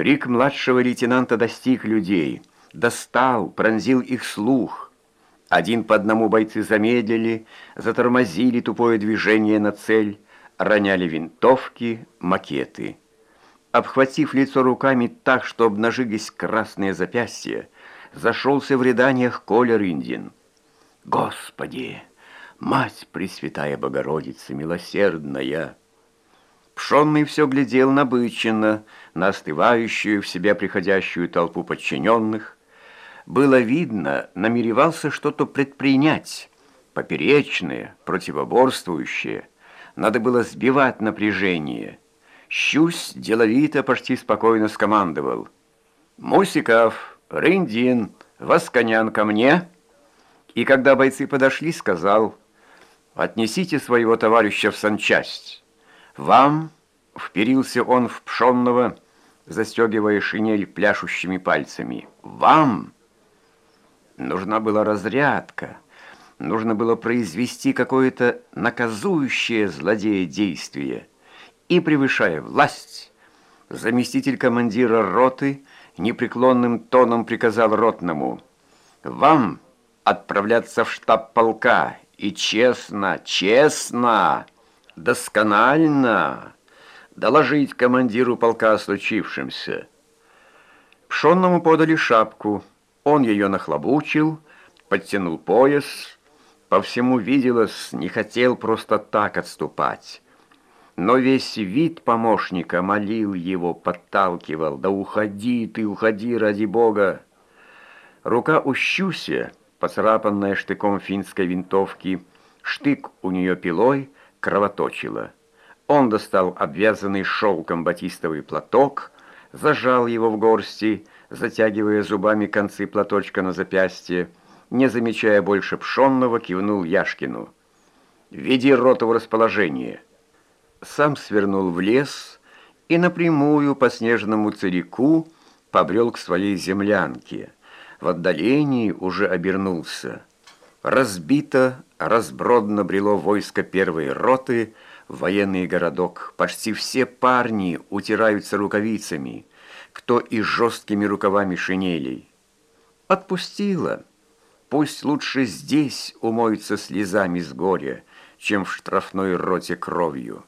Крик младшего лейтенанта достиг людей, достал, пронзил их слух. Один по одному бойцы замедлили, затормозили тупое движение на цель, роняли винтовки, макеты. Обхватив лицо руками так, что обнажились красные запястья, зашелся в рыданиях Коля Рындин. «Господи! Мать Пресвятая Богородица, милосердная!» Пшенный все глядел набыченно, на остывающую в себя приходящую толпу подчиненных. Было видно, намеревался что-то предпринять, поперечное, противоборствующее. Надо было сбивать напряжение. Щусь деловито, почти спокойно скомандовал. «Мусиков, Рындин, Восконян ко мне!» И когда бойцы подошли, сказал, «Отнесите своего товарища в санчасть». «Вам?» — вперился он в пшенного, застегивая шинель пляшущими пальцами. «Вам?» Нужна была разрядка, нужно было произвести какое-то наказующее злодея действие. И, превышая власть, заместитель командира роты непреклонным тоном приказал ротному «Вам отправляться в штаб полка и честно, честно!» Досконально доложить командиру полка о случившемся. Пшенному подали шапку, он ее нахлобучил, подтянул пояс, по всему виделось, не хотел просто так отступать. Но весь вид помощника молил его, подталкивал. «Да уходи ты, уходи, ради бога!» Рука у Щуся, поцарапанная штыком финской винтовки, штык у нее пилой — кровоточило. Он достал обвязанный шелком батистовый платок, зажал его в горсти, затягивая зубами концы платочка на запястье, не замечая больше пшенного, кивнул Яшкину. «Веди роту в расположение». Сам свернул в лес и напрямую по снежному целику побрел к своей землянке. В отдалении уже обернулся. Разбито, разбродно брело войско первой роты военный городок. Почти все парни утираются рукавицами, кто и жесткими рукавами шинелей. Отпустила. Пусть лучше здесь умоются слезами с горя, чем в штрафной роте кровью.